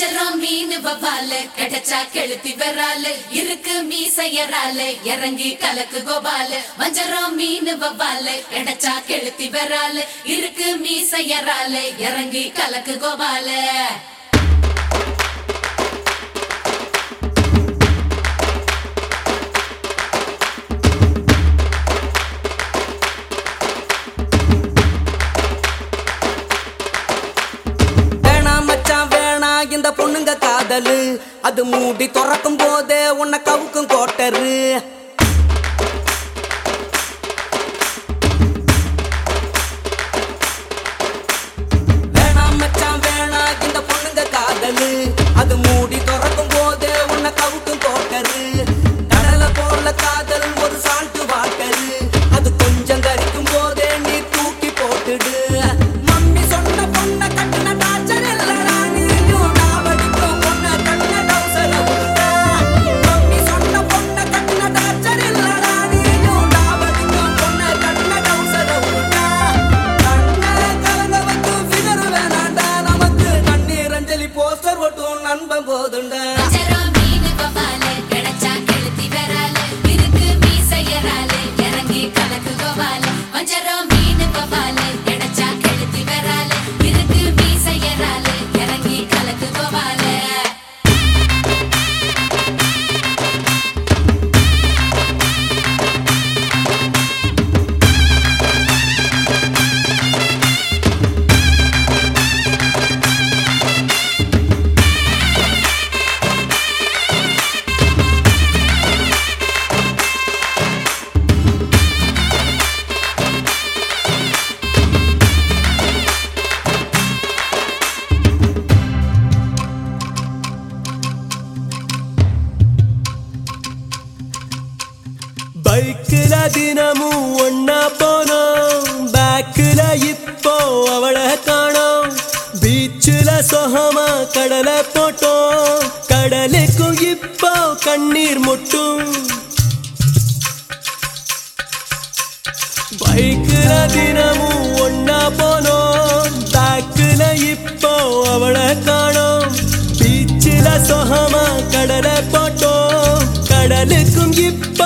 கொஞ்சம் மீன் வவ்வால கிடைச்சா கெழுத்தி வெறால இருக்கு மீசையரால இறங்கி கலக்கு கோபால. வஞ்சரம் மீன் வவ்வால கிடைச்சா கெழுத்தி வெறால இருக்கு மீசையரால இறங்கி கலக்கு கோபால. இந்த பொண்ணுங்க காதலு. அது மூடி துறக்கும் போதே உன்னை கவுக்கும் கோட்டரு. பைக்கில தினமும் ஒன்னா போனோம். பேக்கில இப்போ அவளை காணோம். பீச்சில் சொகமா கடலை போட்டோம். கடலுக்கும் இப்போ கண்ணீர் முட்டும். பைக்கில தினமும் ஒன்னா போனோம். பேக்கில இப்போ அவளை காணோம். பீச்சில் சொகமா கடலை போட்டோம். கடலுக்கும் இப்போ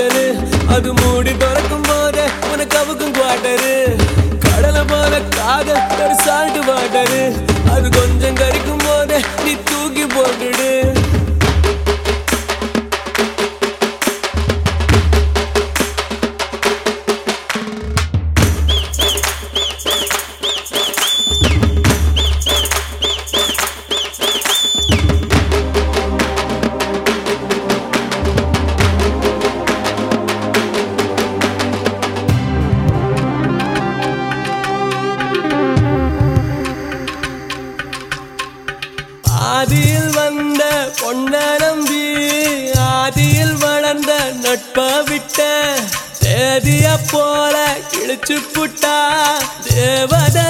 காதலு அது மூடி திறக்கும் போது உனக்கு அவுக்கும் குவாட்டரு கடலை போல காதல் ஒரு சால்ட் வாட்டரு. அது கொஞ்சம் ஆதியில் வந்த பொன்ன நம்பி ஆதியில் வளர்ந்த நட்ப விட்ட தேதிய போல கிழிச்சு புட்டா தேவதை